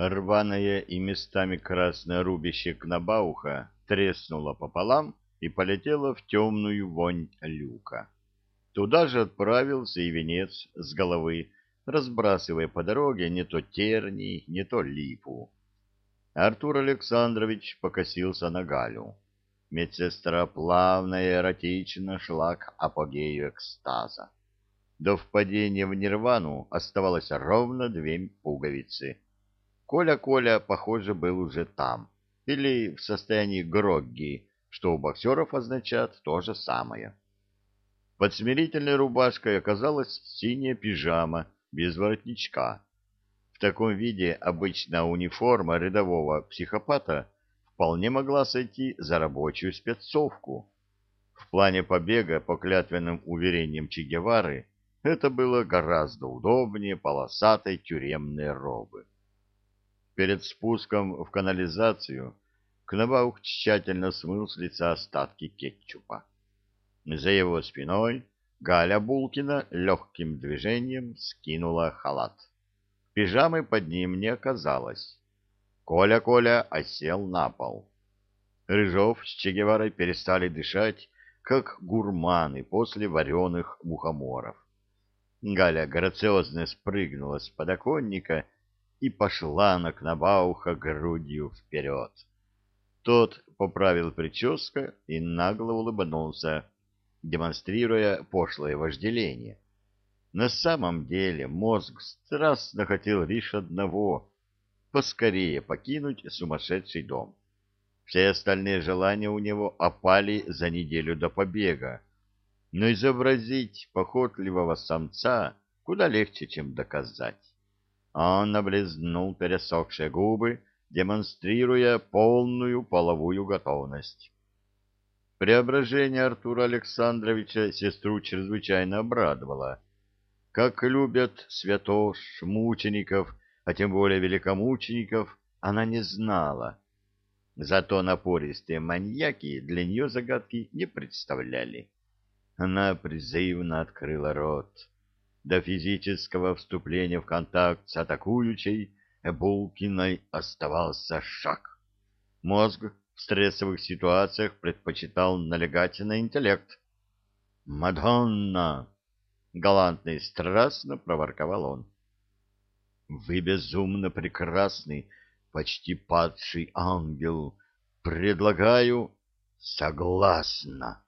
Рваное и местами красное рубище Кнабауха треснуло пополам и полетело в темную вонь люка. Туда же отправился и венец с головы, разбрасывая по дороге не то терни, не то липу. Артур Александрович покосился на Галю. Медсестра плавно и эротично шла к апогею экстаза. До впадения в нирвану оставалось ровно две пуговицы. Коля-Коля, похоже, был уже там, или в состоянии грогги, что у боксеров означает то же самое. Под смирительной рубашкой оказалась синяя пижама без воротничка. В таком виде обычно униформа рядового психопата вполне могла сойти за рабочую спецовку. В плане побега по клятвенным уверениям Че Гевары это было гораздо удобнее полосатой тюремной робы. Перед спуском в канализацию Кнабаух тщательно смыл с лица остатки кетчупа. За его спиной Галя Булкина легким движением скинула халат. Пижамы под ним не оказалось. Коля-Коля осел на пол. Рыжов с Чегеварой перестали дышать, как гурманы после вареных мухоморов. Галя грациозно спрыгнула с подоконника и пошла на Кнабауха грудью вперед. Тот поправил прическу и нагло улыбнулся демонстрируя пошлое вожделение. На самом деле мозг страстно хотел лишь одного — поскорее покинуть сумасшедший дом. Все остальные желания у него опали за неделю до побега, но изобразить похотливого самца куда легче, чем доказать. Он облизнул пересохшие губы, демонстрируя полную половую готовность. Преображение Артура Александровича сестру чрезвычайно обрадовало. Как любят святош, мучеников, а тем более великомучеников, она не знала. Зато напористые маньяки для нее загадки не представляли. Она призывно открыла рот. До физического вступления в контакт с атакующей Булкиной оставался шаг. Мозг в стрессовых ситуациях предпочитал налегать на интеллект. «Мадонна!» — галантно и страстно проворковал он. «Вы безумно прекрасный, почти падший ангел. Предлагаю...» «Согласна!» —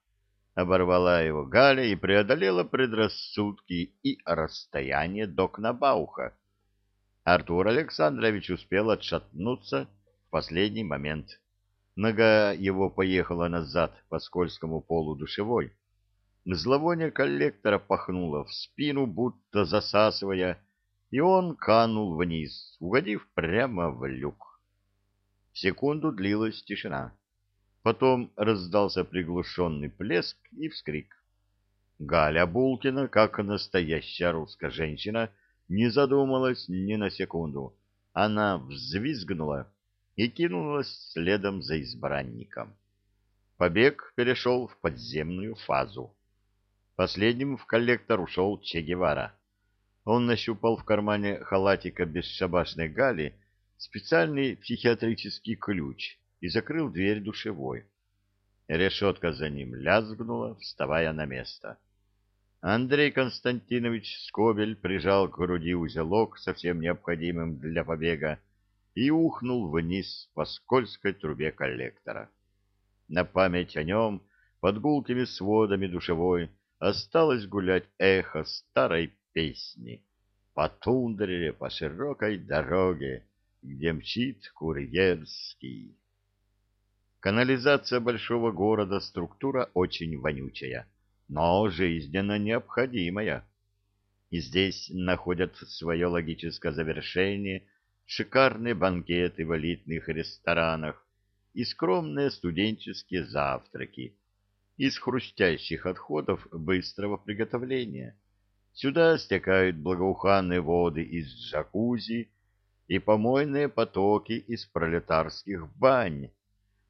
оборвала его Галя и преодолела предрассудки и расстояние до Кнабауха. Артур Александрович успел отшатнуться в последний момент. Нога его поехала назад по скользкому полу душевой. Зловоние коллектора пахнуло в спину, будто засасывая, и он канул вниз, угодив прямо в люк. Секунду длилась тишина. Потом раздался приглушенный плеск и вскрик. Галя Булкина, как настоящая русская женщина, не задумалась ни на секунду. Она взвизгнула и кинулась следом за избранником. Побег перешел в подземную фазу. Последним в коллектор ушел Че Гевара. Он нащупал в кармане халатика бесшабашной Гали специальный психиатрический ключ и закрыл дверь душевой. Решетка за ним лязгнула, вставая на место. Андрей Константинович Скобель прижал к груди узелок, совсем необходимым для побега, и ухнул вниз по скользкой трубе коллектора. На память о нем под гулкими сводами душевой осталось гулять эхо старой песни по тундре, по широкой дороге, где мчит курьерский. Канализация большого города структура очень вонючая, но жизненно необходимая. И здесь находят свое логическое завершение шикарные банкеты в элитных ресторанах и скромные студенческие завтраки из хрустящих отходов быстрого приготовления. Сюда стекают благоуханные воды из джакузи и помойные потоки из пролетарских бань.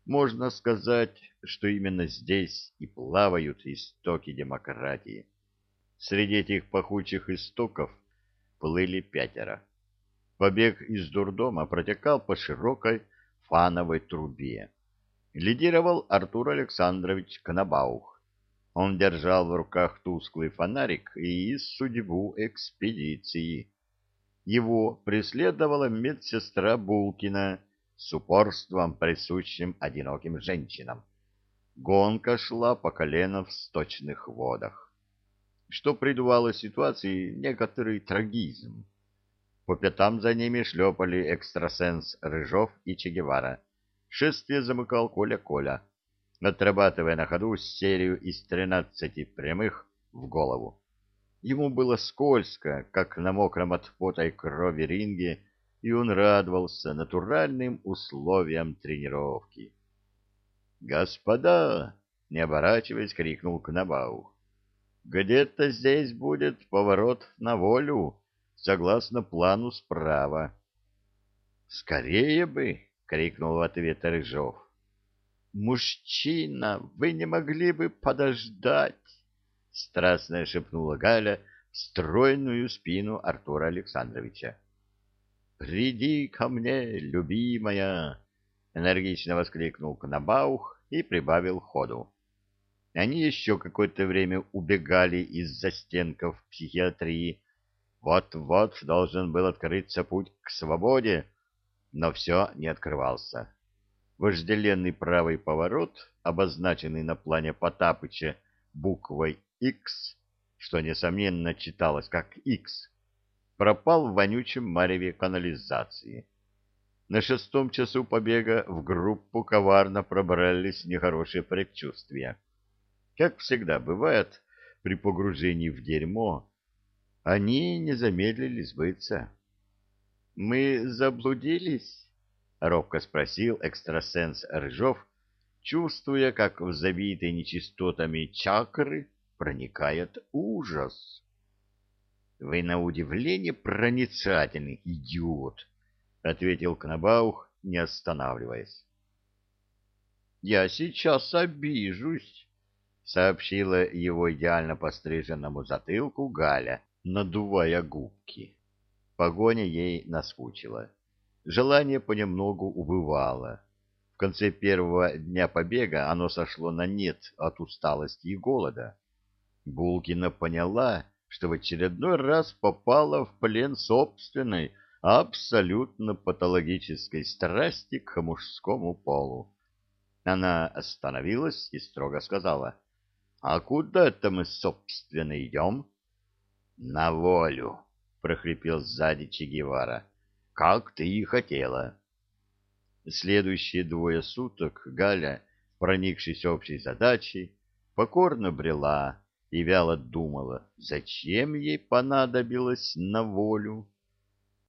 Можно сказать, что именно здесь и плавают истоки демократии. Среди этих пахучих истоков плыли пятеро. Побег из дурдома протекал по широкой фановой трубе. Лидировал Артур Александрович Конобаух. Он держал в руках тусклый фонарик и судьбу экспедиции. Его преследовала медсестра Булкина с упорством, присущим одиноким женщинам. Гонка шла по колено в сточных водах, что придавало ситуации некоторый трагизм. По пятам за ними шлепали экстрасенс Рыжов и Че Гевара. Шествие замыкал Коля-Коля, отрабатывая на ходу серию из тринадцати прямых в голову. Ему было скользко, как на мокром от пота и крови ринге, и он радовался натуральным условиям тренировки. «Господа!» — не оборачиваясь, крикнул Кнабау. «Где-то здесь будет поворот на волю, согласно плану справа». «Скорее бы!» — крикнул в ответ Рыжов. «Мужчина, вы не могли бы подождать?» — страстно шепнула Галя в стройную спину Артура Александровича. «Приди ко мне, любимая!» — энергично воскликнул Кнабаух и прибавил ходу. Они еще какое-то время убегали из застенков психиатрии. Вот-вот должен был открыться путь к свободе, но все не открывался. Вожделенный правый поворот, обозначенный на плане Потапыча буквой X, что, несомненно, читалось как X, пропал в вонючем мареве канализации. На шестом часу побега в группу коварно пробрались нехорошие предчувствия. Как всегда бывает при погружении в дерьмо, они не замедлили сбыться. — Мы заблудились? — робко спросил экстрасенс Рыжов, чувствуя, как в забитой нечистотами чакры проникает ужас. — Вы на удивление проницательный идиот, — ответил Кнабаух, не останавливаясь. — Я сейчас обижусь, — сообщила его идеально постриженному затылку Галя, надувая губки. Погоня ей наскучила. Желание понемногу убывало. В конце первого дня побега оно сошло на нет от усталости и голода. Булкина поняла, что в очередной раз попала в плен собственной, абсолютно патологической страсти к мужскому полу. Она остановилась и строго сказала, «А куда это мы, собственно, идем?» «На волю», — прохрипел сзади Че Гевара, «как ты и хотела». Следующие двое суток Галя, проникшись общей задачей, покорно брела, и вяло думала, зачем ей понадобилось на волю.